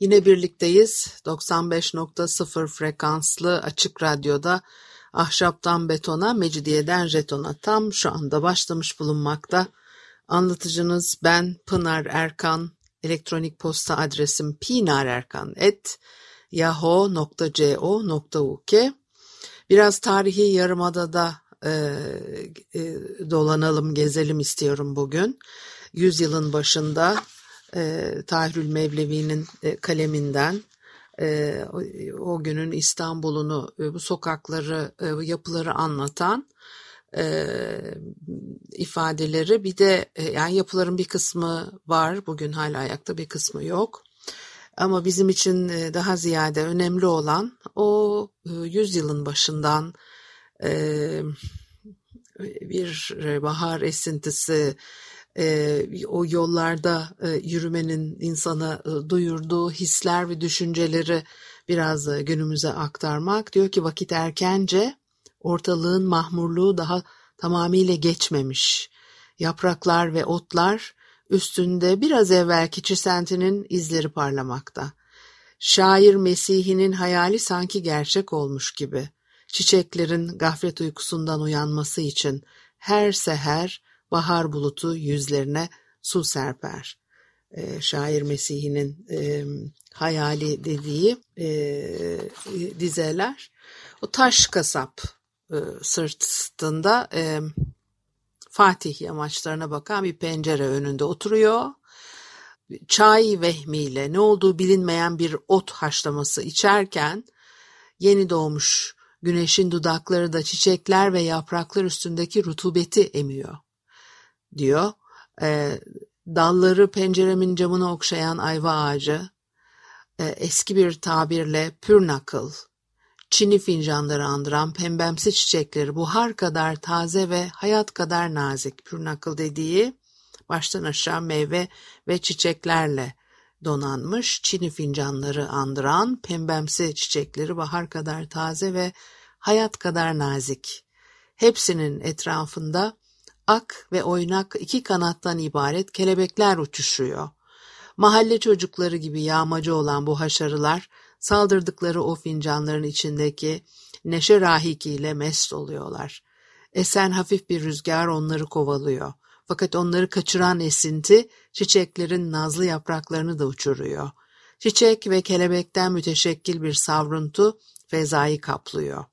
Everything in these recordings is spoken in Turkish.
yine birlikteyiz. 95.0 frekanslı açık radyoda ahşaptan betona, mecidiyeden jetona tam şu anda başlamış bulunmakta. Anlatıcınız ben Pınar Erkan, elektronik posta adresim pinarerkan.yahoo.co.uk Biraz tarihi yarımadada e, e, dolanalım, gezelim istiyorum bugün yüzyılın başında e, Tahirül Mevlevi'nin e, kaleminden e, o, o günün İstanbul'unu, e, bu sokakları, e, yapıları anlatan e, ifadeleri bir de e, yani yapıların bir kısmı var bugün hala ayakta bir kısmı yok. Ama bizim için e, daha ziyade önemli olan o e, yüzyılın başından e, bir bahar esintisi, e, o yollarda e, yürümenin insana e, duyurduğu hisler ve düşünceleri biraz e, günümüze aktarmak. Diyor ki vakit erkence ortalığın mahmurluğu daha tamamıyla geçmemiş. Yapraklar ve otlar üstünde biraz evvelki çisentinin izleri parlamakta. Şair Mesih'inin hayali sanki gerçek olmuş gibi. Çiçeklerin gaflet uykusundan uyanması için her seher bahar bulutu yüzlerine su serper. E, şair Mesih'inin e, hayali dediği e, dizeler. O taş kasap e, sırtında e, Fatih yamaçlarına bakan bir pencere önünde oturuyor. Çay vehmiyle ne olduğu bilinmeyen bir ot haşlaması içerken yeni doğmuş güneşin dudakları da çiçekler ve yapraklar üstündeki rutubeti emiyor diyor. E, dalları penceremin camını okşayan ayva ağacı, e, eski bir tabirle pürnakıl, çini fincanları andıran pembemsi çiçekleri buhar kadar taze ve hayat kadar nazik. Pürnakıl dediği baştan aşağı meyve ve çiçeklerle donanmış çini fincanları andıran pembemsi çiçekleri bahar kadar taze ve hayat kadar nazik. Hepsinin etrafında ak ve oynak iki kanattan ibaret kelebekler uçuşuyor. Mahalle çocukları gibi yağmacı olan bu haşarılar saldırdıkları o fincanların içindeki neşe rahikiyle mest oluyorlar. Esen hafif bir rüzgar onları kovalıyor. Fakat onları kaçıran esinti çiçeklerin nazlı yapraklarını da uçuruyor. Çiçek ve kelebekten müteşekkil bir savruntu fezayı kaplıyor.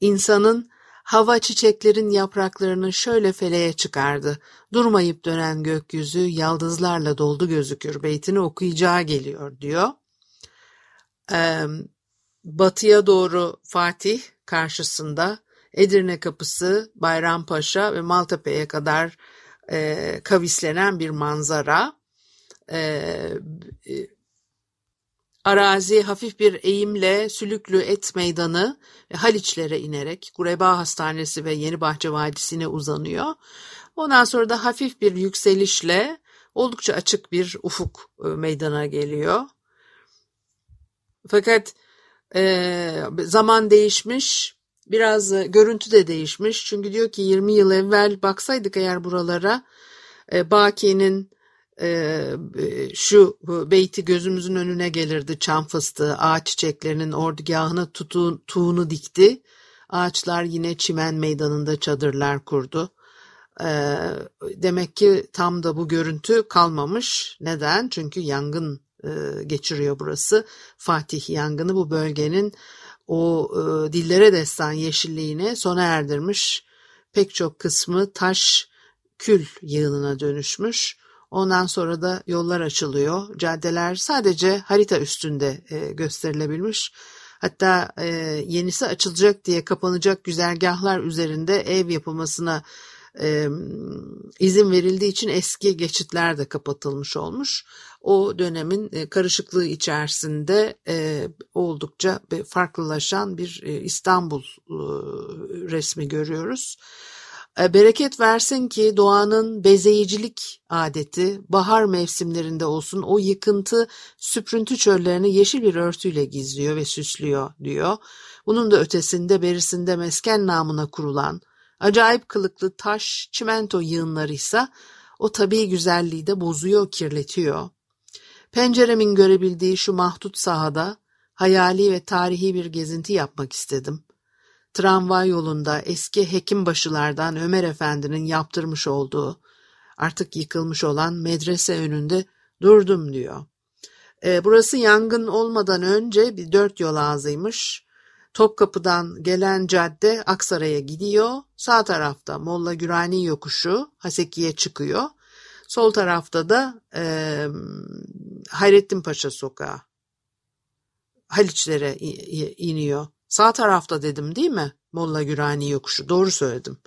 İnsanın Hava çiçeklerin yapraklarını şöyle feleğe çıkardı. Durmayıp dönen gökyüzü yaldızlarla doldu gözükür. Beytini okuyacağı geliyor diyor. Ee, batıya doğru Fatih karşısında Edirne Kapısı, Bayrampaşa ve Maltepe'ye kadar e, kavislenen bir manzara. E, Arazi hafif bir eğimle Sülüklü Et Meydanı ve Haliçlere inerek Gureba Hastanesi ve Yenibahçe Vadisi'ne uzanıyor. Ondan sonra da hafif bir yükselişle oldukça açık bir ufuk e, meydana geliyor. Fakat e, zaman değişmiş, biraz e, görüntü de değişmiş. Çünkü diyor ki 20 yıl evvel baksaydık eğer buralara e, Baki'nin ee, şu beyti gözümüzün önüne gelirdi çam fıstığı ağaç çiçeklerinin ordugahına tutu, tuğunu dikti. Ağaçlar yine çimen meydanında çadırlar kurdu. Ee, demek ki tam da bu görüntü kalmamış. Neden? Çünkü yangın e, geçiriyor burası. Fatih yangını bu bölgenin o e, dillere destan yeşilliğine sona erdirmiş. Pek çok kısmı taş kül yığınına dönüşmüş. Ondan sonra da yollar açılıyor. Caddeler sadece harita üstünde e, gösterilebilmiş. Hatta e, yenisi açılacak diye kapanacak güzergahlar üzerinde ev yapılmasına e, izin verildiği için eski geçitler de kapatılmış olmuş. O dönemin e, karışıklığı içerisinde e, oldukça farklılaşan bir e, İstanbul e, resmi görüyoruz. E, bereket versin ki doğanın bezeyicilik adeti bahar mevsimlerinde olsun o yıkıntı süprüntü çöllerini yeşil bir örtüyle gizliyor ve süslüyor diyor. Bunun da ötesinde berisinde mesken namına kurulan acayip kılıklı taş çimento yığınları ise o tabii güzelliği de bozuyor, kirletiyor. Penceremin görebildiği şu mahdut sahada hayali ve tarihi bir gezinti yapmak istedim. Tramvay yolunda eski hekimbaşılardan Ömer Efendi'nin yaptırmış olduğu, artık yıkılmış olan medrese önünde durdum diyor. E, burası yangın olmadan önce bir dört yol ağzıymış. Topkapı'dan gelen cadde Aksaray'a gidiyor. Sağ tarafta Molla Gürani yokuşu Haseki'ye çıkıyor. Sol tarafta da e, Hayrettin Paşa sokağı. Haliçlere iniyor. Sağ tarafta dedim değil mi? Molla Gürani yokuşu. Doğru söyledim.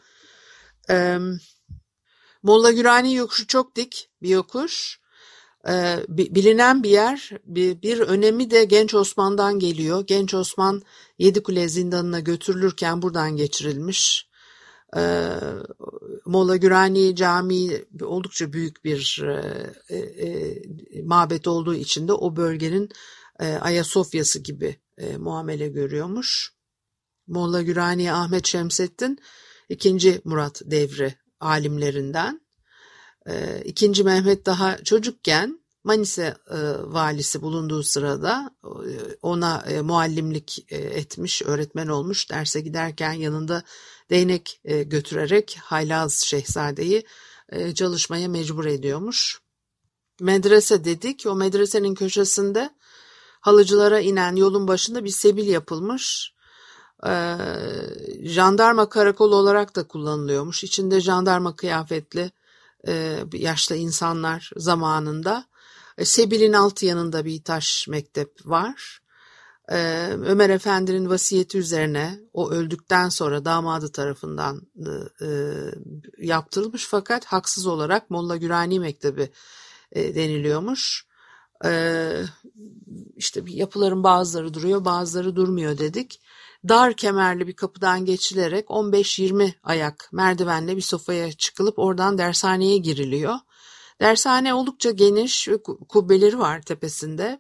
Ee, Molla Gürani yokuşu çok dik bir yokuş. Ee, bilinen bir yer. Bir, bir önemi de Genç Osman'dan geliyor. Genç Osman Yedikule zindanına götürülürken buradan geçirilmiş. Ee, Molla Gürani Camii oldukça büyük bir e, e, mabet olduğu için de o bölgenin e, Ayasofya'sı gibi e, muamele görüyormuş. Molla Gürani Ahmet Şemsettin ikinci Murat devri alimlerinden. E, ikinci Mehmet daha çocukken Manisa e, valisi bulunduğu sırada e, ona e, muallimlik e, etmiş, öğretmen olmuş. Derse giderken yanında değnek e, götürerek Haylaz Şehzade'yi e, çalışmaya mecbur ediyormuş. Medrese dedik. O medresenin köşesinde halıcılara inen yolun başında bir sebil yapılmış. Ee, jandarma karakolu olarak da kullanılıyormuş. İçinde jandarma kıyafetli e, yaşlı insanlar zamanında. E, Sebil'in alt yanında bir taş mektep var. Ee, Ömer Efendi'nin vasiyeti üzerine o öldükten sonra damadı tarafından e, yaptırılmış fakat haksız olarak Molla Gürani Mektebi e, deniliyormuş. Ee, işte yapıların bazıları duruyor bazıları durmuyor dedik. Dar kemerli bir kapıdan geçilerek 15-20 ayak merdivenle bir sofaya çıkılıp oradan dershaneye giriliyor. Dershane oldukça geniş ve kubbeleri var tepesinde.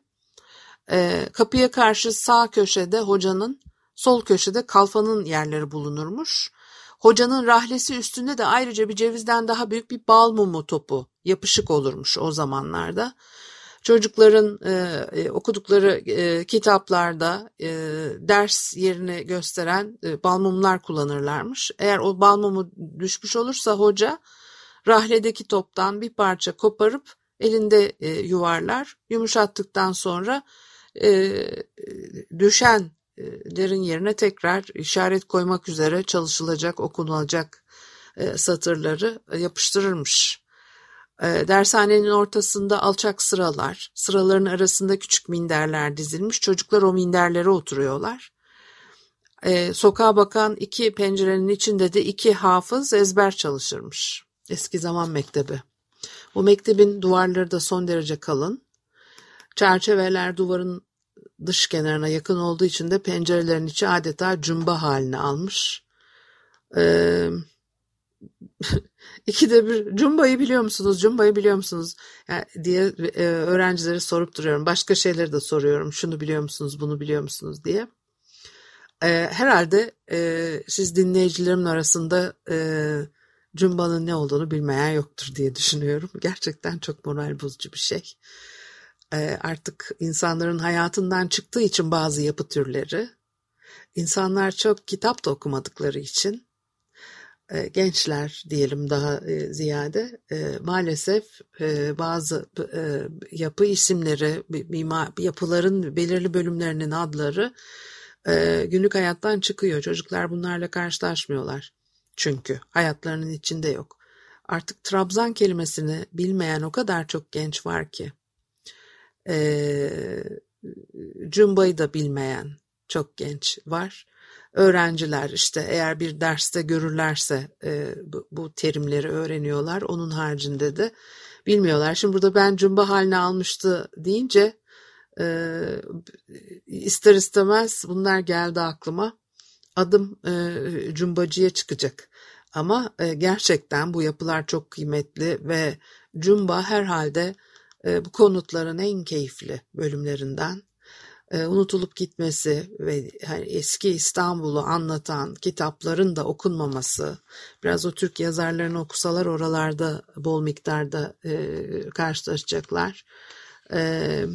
Ee, kapıya karşı sağ köşede hocanın, sol köşede kalfanın yerleri bulunurmuş. Hocanın rahlesi üstünde de ayrıca bir cevizden daha büyük bir bal mumu topu yapışık olurmuş o zamanlarda. Çocukların e, e, okudukları e, kitaplarda e, ders yerini gösteren e, balmumlar kullanırlarmış. Eğer o balmumu düşmüş olursa hoca rahledeki toptan bir parça koparıp elinde e, yuvarlar. Yumuşattıktan sonra e, düşenlerin yerine tekrar işaret koymak üzere çalışılacak, okunulacak e, satırları yapıştırırmış. E, dershanenin ortasında alçak sıralar, sıraların arasında küçük minderler dizilmiş. Çocuklar o minderlere oturuyorlar. E, sokağa bakan iki pencerenin içinde de iki hafız ezber çalışırmış. Eski zaman mektebi. Bu mektebin duvarları da son derece kalın. Çerçeveler duvarın dış kenarına yakın olduğu için de pencerelerin içi adeta cumba haline almış. Ee, İkide bir Cumba'yı biliyor musunuz? Cumba'yı biliyor musunuz? Yani diye e, öğrencilere sorup duruyorum. Başka şeyleri de soruyorum. Şunu biliyor musunuz? Bunu biliyor musunuz diye. E, herhalde e, siz dinleyicilerimin arasında e, Cumba'nın ne olduğunu bilmeyen yoktur diye düşünüyorum. Gerçekten çok moral bozucu bir şey. E, artık insanların hayatından çıktığı için bazı yapı türleri, insanlar çok kitap da okumadıkları için gençler diyelim daha e, ziyade e, maalesef bazı yapı isimleri, yapıların belirli bölümlerinin adları günlük hayattan çıkıyor. Çocuklar bunlarla karşılaşmıyorlar. Çünkü hayatlarının içinde yok. Artık Trabzan kelimesini bilmeyen o kadar çok genç var ki. E, Cumba'yı da bilmeyen çok genç var. öğrenciler işte eğer bir derste görürlerse e, bu, bu terimleri öğreniyorlar. Onun haricinde de bilmiyorlar. Şimdi burada ben cumba haline almıştı deyince e, ister istemez bunlar geldi aklıma. Adım e, cumbacıya çıkacak. Ama e, gerçekten bu yapılar çok kıymetli ve cumba herhalde e, bu konutların en keyifli bölümlerinden e, unutulup gitmesi ve yani eski İstanbul'u anlatan kitapların da okunmaması, biraz o Türk yazarlarını okusalar oralarda bol miktarda e, karşılaşacaklar. E,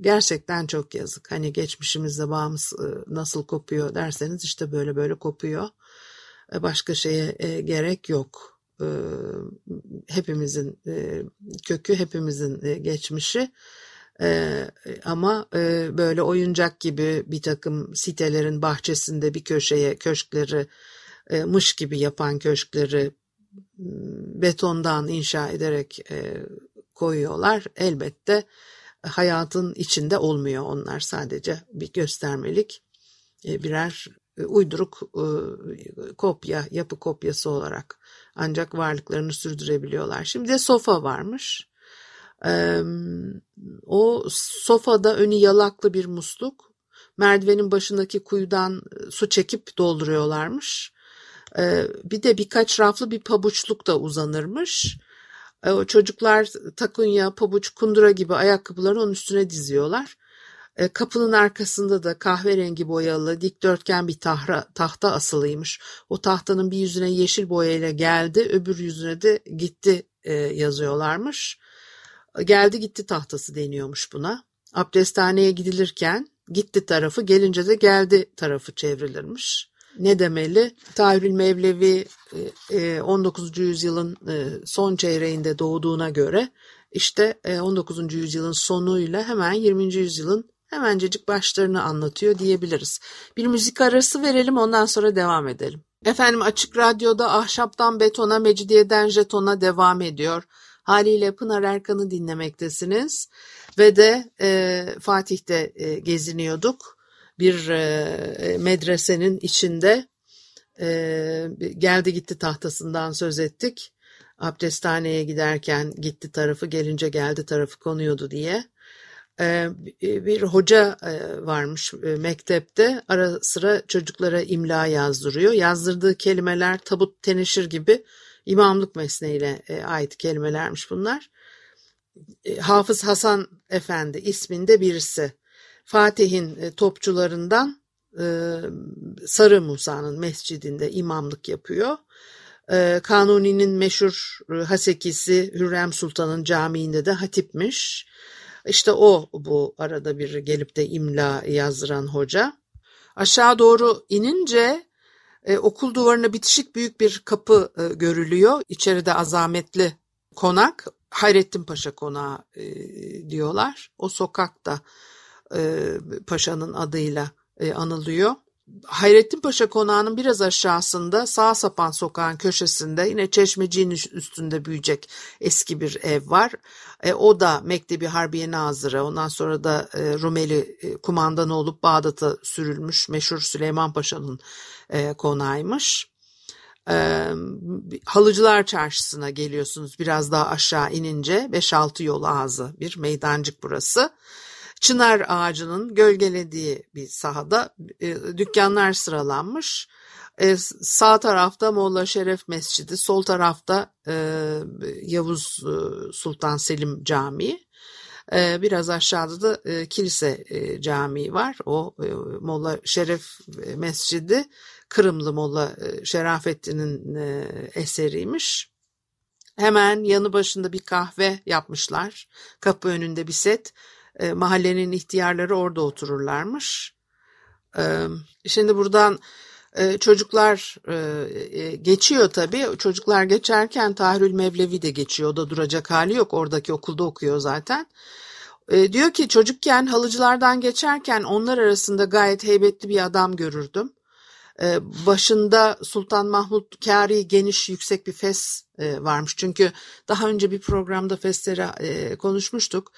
gerçekten çok yazık. Hani geçmişimizde bağımız e, nasıl kopuyor derseniz işte böyle böyle kopuyor. E, başka şeye e, gerek yok. E, hepimizin e, kökü, hepimizin e, geçmişi. Ee, ama e, böyle oyuncak gibi bir takım sitelerin bahçesinde bir köşeye köşkleri e, mış gibi yapan köşkleri betondan inşa ederek e, koyuyorlar. Elbette hayatın içinde olmuyor onlar sadece bir göstermelik e, birer e, uyduruk e, kopya, yapı kopyası olarak ancak varlıklarını sürdürebiliyorlar. Şimdi de sofa varmış. O sofada önü yalaklı bir musluk. Merdivenin başındaki kuyudan e, su çekip dolduruyorlarmış. Bir de birkaç raflı bir pabuçluk da uzanırmış. O çocuklar takunya, pabuç, kundura gibi ayakkabıları onun üstüne diziyorlar. Kapının arkasında da kahverengi boyalı dikdörtgen bir tahra, tahta asılıymış. O tahtanın bir yüzüne yeşil boyayla geldi, öbür yüzüne de gitti yazıyorlarmış. Geldi gitti tahtası deniyormuş buna. Abdesthaneye gidilirken gitti tarafı gelince de geldi tarafı çevrilirmiş. Ne demeli? Tahirül Mevlevi 19. E, yüzyılın e, son çeyreğinde doğduğuna göre işte 19. E, yüzyılın sonuyla hemen 20. yüzyılın hemencecik başlarını anlatıyor diyebiliriz. Bir müzik arası verelim ondan sonra devam edelim. Efendim Açık Radyo'da ahşaptan betona, mecidiyeden jetona devam ediyor. Haliyle Pınar Erkan'ı dinlemektesiniz ve de e, Fatih'te e, geziniyorduk. Bir e, medresenin içinde e, geldi gitti tahtasından söz ettik. Abdesthaneye giderken gitti tarafı gelince geldi tarafı konuyordu diye. E, bir hoca e, varmış e, mektepte ara sıra çocuklara imla yazdırıyor. Yazdırdığı kelimeler tabut teneşir gibi imamlık mesleğiyle e, ait kelimelermiş bunlar. E, Hafız Hasan Efendi isminde birisi. Fatih'in e, topçularından Sarı Musa'nın mescidinde imamlık yapıyor. Kanuni'nin meşhur Hasekisi Hürrem Sultan'ın camiinde de hatipmiş. İşte o bu arada bir gelip de imla yazdıran hoca. Aşağı doğru inince e, okul duvarına bitişik büyük bir kapı e, görülüyor. İçeride azametli konak. Hayrettin Paşa konağı e, diyorlar. O sokakta e, paşanın adıyla e, anılıyor. Hayrettin Paşa konağının biraz aşağısında sağ sapan sokağın köşesinde yine çeşmeciğin üstünde büyüyecek eski bir ev var. E, o da Mektebi Harbiye Nazırı ondan sonra da e, Rumeli e, kumandanı olup Bağdat'a sürülmüş meşhur Süleyman Paşa'nın e, konağıymış. E, Halıcılar Çarşısı'na geliyorsunuz biraz daha aşağı inince 5-6 yol ağzı bir meydancık burası. Çınar ağacının gölgelediği bir sahada e, dükkanlar sıralanmış. E, sağ tarafta Molla Şeref Mescidi, sol tarafta e, Yavuz e, Sultan Selim Camii. E, biraz aşağıda da e, kilise e, camii var. O e, Molla Şeref Mescidi Kırımlı Molla e, Şerafettin'in e, eseriymiş. Hemen yanı başında bir kahve yapmışlar. Kapı önünde bir set. E, mahallenin ihtiyarları orada otururlarmış. E, şimdi buradan e, çocuklar e, geçiyor tabii. Çocuklar geçerken Tahirül Mevlevi de geçiyor. O da duracak hali yok. Oradaki okulda okuyor zaten. diyor ki çocukken halıcılardan geçerken onlar arasında gayet heybetli bir adam görürdüm. başında Sultan Mahmut Kari geniş yüksek bir fes varmış. Çünkü daha önce bir programda fesleri konuşmuştuk.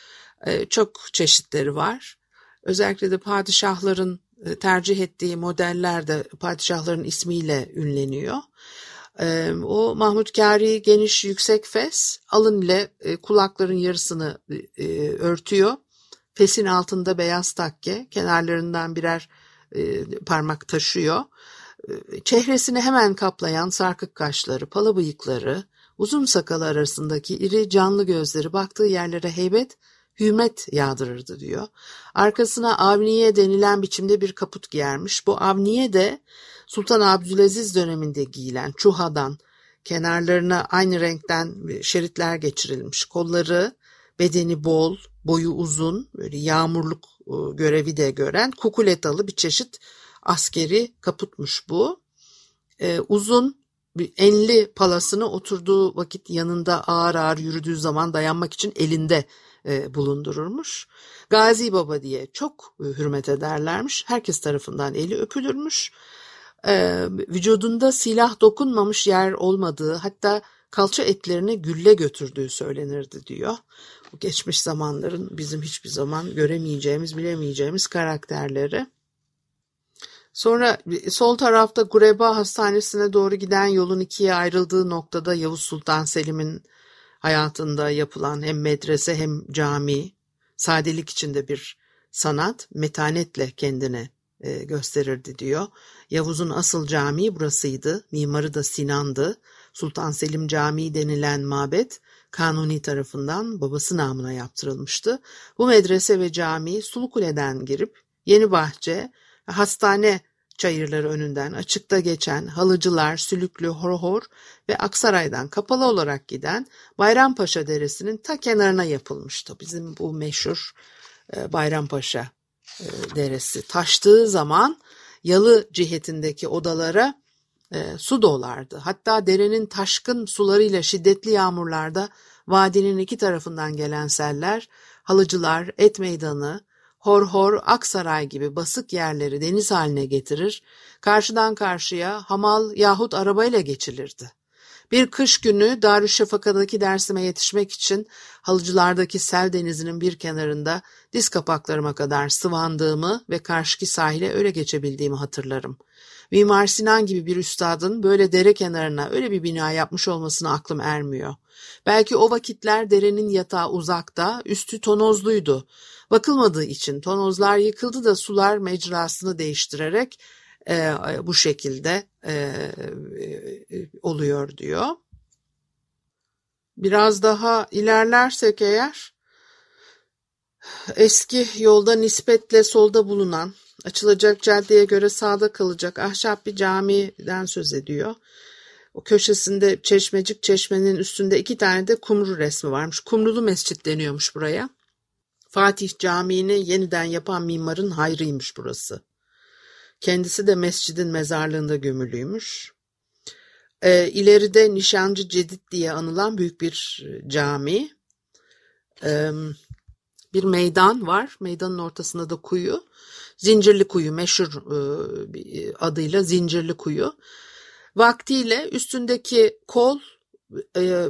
Çok çeşitleri var. Özellikle de padişahların e, tercih ettiği modeller de padişahların ismiyle ünleniyor. E, o Mahmutkari geniş yüksek fes alın ile e, kulakların yarısını örtüyor. Fesin altında beyaz takke kenarlarından birer parmak taşıyor. Çehresini hemen kaplayan sarkık kaşları, pala bıyıkları, uzun sakalı arasındaki iri canlı gözleri baktığı yerlere heybet hürmet yağdırırdı diyor. Arkasına avniye denilen biçimde bir kaput giyermiş. Bu avniye de Sultan Abdülaziz döneminde giyilen çuhadan kenarlarına aynı renkten şeritler geçirilmiş. Kolları, bedeni bol, boyu uzun, böyle yağmurluk e, görevi de gören kukuletalı bir çeşit askeri kaputmuş bu. Ee, uzun enli palasını oturduğu vakit yanında ağır ağır yürüdüğü zaman dayanmak için elinde e, bulundururmuş. Gazi Baba diye çok e, hürmet ederlermiş. Herkes tarafından eli öpülürmüş. E, vücudunda silah dokunmamış yer olmadığı hatta kalça etlerini gülle götürdüğü söylenirdi diyor. Bu geçmiş zamanların bizim hiçbir zaman göremeyeceğimiz, bilemeyeceğimiz karakterleri. Sonra sol tarafta Gureba Hastanesi'ne doğru giden yolun ikiye ayrıldığı noktada Yavuz Sultan Selim'in hayatında yapılan hem medrese hem cami, sadelik içinde bir sanat, metanetle kendine e, gösterirdi diyor. Yavuz'un asıl camii burasıydı, mimarı da Sinan'dı. Sultan Selim Camii denilen mabet Kanuni tarafından babası namına yaptırılmıştı. Bu medrese ve cami Sulukule'den girip Yeni Bahçe, hastane çayırları önünden açıkta geçen Halıcılar, Sülüklü, Horhor ve Aksaray'dan kapalı olarak giden Bayrampaşa Deresi'nin ta kenarına yapılmıştı. Bizim bu meşhur e, Bayrampaşa e, Deresi taştığı zaman yalı cihetindeki odalara e, su dolardı. Hatta derenin taşkın sularıyla şiddetli yağmurlarda vadinin iki tarafından gelen seller, halıcılar, et meydanı, Horhor, Aksaray gibi basık yerleri deniz haline getirir, karşıdan karşıya hamal yahut arabayla geçilirdi. Bir kış günü Darüşşafaka'daki dersime yetişmek için halıcılardaki sel denizinin bir kenarında diz kapaklarıma kadar sıvandığımı ve karşıki sahile öyle geçebildiğimi hatırlarım. Mimar Sinan gibi bir üstadın böyle dere kenarına öyle bir bina yapmış olmasına aklım ermiyor. Belki o vakitler derenin yatağı uzakta, üstü tonozluydu. Bakılmadığı için tonozlar yıkıldı da sular mecrasını değiştirerek e, bu şekilde e, e, oluyor diyor. Biraz daha ilerlersek eğer eski yolda nispetle solda bulunan açılacak caddeye göre sağda kalacak ahşap bir camiden söz ediyor. O köşesinde çeşmecik çeşmenin üstünde iki tane de kumru resmi varmış. Kumrulu mescit deniyormuş buraya. Fatih Camii'ni yeniden yapan mimarın hayrıymış burası. Kendisi de mescidin mezarlığında gömülüymüş. E, ileride Nişancı Cedid diye anılan büyük bir cami. E, bir meydan var. Meydanın ortasında da kuyu. Zincirli Kuyu meşhur e, adıyla Zincirli Kuyu. Vaktiyle üstündeki kol e,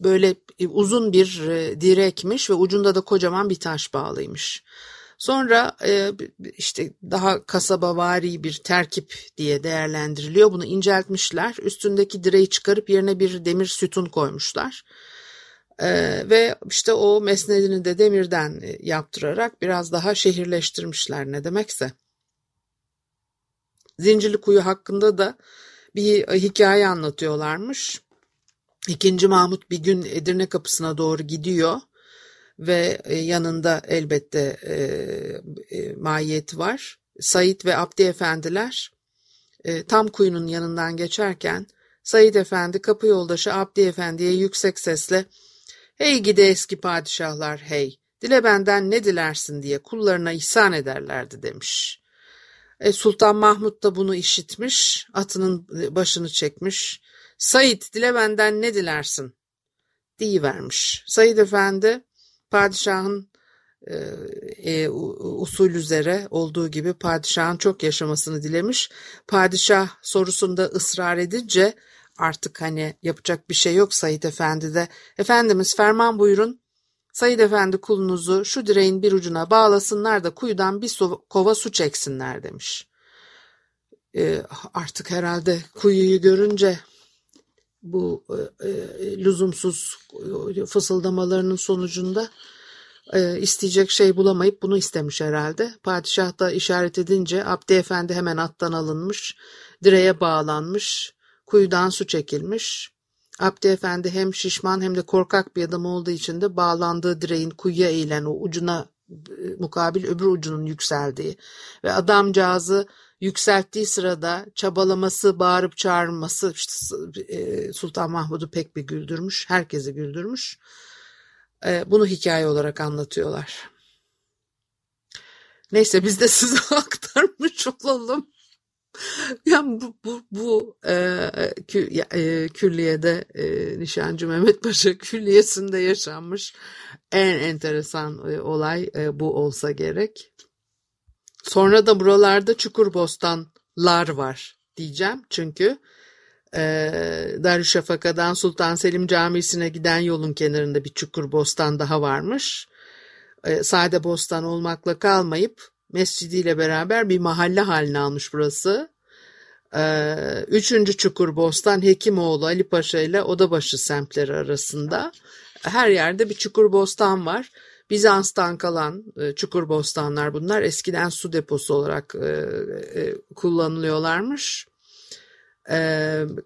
böyle uzun bir e, direkmiş ve ucunda da kocaman bir taş bağlıymış. Sonra e, işte daha kasabavari bir terkip diye değerlendiriliyor. Bunu inceltmişler. Üstündeki direği çıkarıp yerine bir demir sütun koymuşlar. Ve işte o mesnedini de demirden yaptırarak biraz daha şehirleştirmişler ne demekse. Zincirli Kuyu hakkında da bir hikaye anlatıyorlarmış. İkinci Mahmut bir gün Edirne kapısına doğru gidiyor ve e, yanında elbette e, e, mahiyeti var. Said ve Abdi efendiler e, tam kuyunun yanından geçerken Said efendi kapı yoldaşı Abdi efendiye yüksek sesle ''Hey gide eski padişahlar hey, dile benden ne dilersin diye kullarına ihsan ederlerdi.'' demiş. E, Sultan Mahmut da bunu işitmiş, atının başını çekmiş, Said dile benden ne dilersin? vermiş. Said Efendi padişahın e, e, usul üzere olduğu gibi padişahın çok yaşamasını dilemiş. Padişah sorusunda ısrar edince artık hani yapacak bir şey yok Said Efendi de. Efendimiz ferman buyurun Sayın Efendi kulunuzu şu direğin bir ucuna bağlasınlar da kuyudan bir su, kova su çeksinler demiş. E, artık herhalde kuyuyu görünce bu e, e, lüzumsuz fısıldamalarının sonucunda e, isteyecek şey bulamayıp bunu istemiş herhalde. Padişah da işaret edince Abdi Efendi hemen attan alınmış, direğe bağlanmış, kuyudan su çekilmiş. Abdi Efendi hem şişman hem de korkak bir adam olduğu için de bağlandığı direğin kuyuya eğilen o ucuna e, mukabil öbür ucunun yükseldiği ve adamcağızı yükselttiği sırada çabalaması, bağırıp çağırması işte e, Sultan Mahmud'u pek bir güldürmüş, herkesi güldürmüş. E, bunu hikaye olarak anlatıyorlar. Neyse biz de size aktarmış olalım. Yani bu, bu, bu e, kü, e, külliyede e, Nişancı Mehmet Paşa külliyesinde yaşanmış en enteresan e, olay e, bu olsa gerek. Sonra da buralarda Çukurbostanlar var diyeceğim. Çünkü e, Darüşşafaka'dan Sultan Selim Camisi'ne giden yolun kenarında bir Çukurbostan daha varmış. E, sade bostan olmakla kalmayıp mescidiyle beraber bir mahalle haline almış burası. E, üçüncü Çukurbostan Hekimoğlu Ali Paşa ile Odabaşı semtleri arasında. Her yerde bir Çukurbostan var. Bizans'tan kalan e, çukur bostanlar bunlar. Eskiden su deposu olarak e, e, kullanılıyorlarmış. E,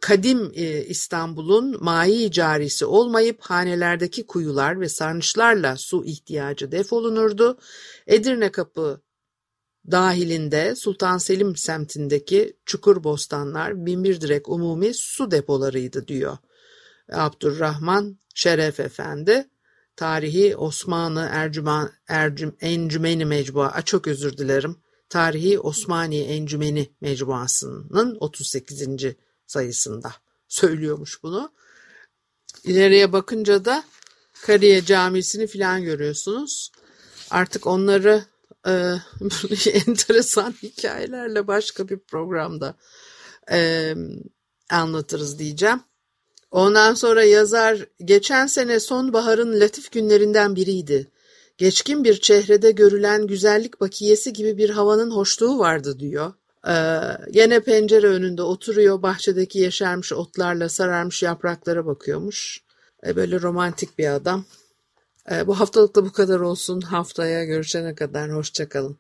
kadim İstanbul'un mai carisi olmayıp hanelerdeki kuyular ve sarnıçlarla su ihtiyacı defolunurdu. Edirne Kapı dahilinde Sultan Selim semtindeki çukur bostanlar binbir direk umumi su depolarıydı diyor. Abdurrahman Şeref Efendi Tarihi Osmanlı Ercüman, Ercüm, Encümeni Mecbua, çok özür dilerim. Tarihi Osmani Encümeni Mecmuası'nın 38. sayısında söylüyormuş bunu. İleriye bakınca da Kariye Camisi'ni filan görüyorsunuz. Artık onları e, enteresan hikayelerle başka bir programda e, anlatırız diyeceğim. Ondan sonra yazar geçen sene sonbaharın latif günlerinden biriydi. Geçkin bir çehrede görülen güzellik bakiyesi gibi bir havanın hoşluğu vardı diyor. Ee, yine pencere önünde oturuyor bahçedeki yeşermiş otlarla sararmış yapraklara bakıyormuş. Ee, böyle romantik bir adam. Ee, bu haftalık da bu kadar olsun. Haftaya görüşene kadar hoşçakalın.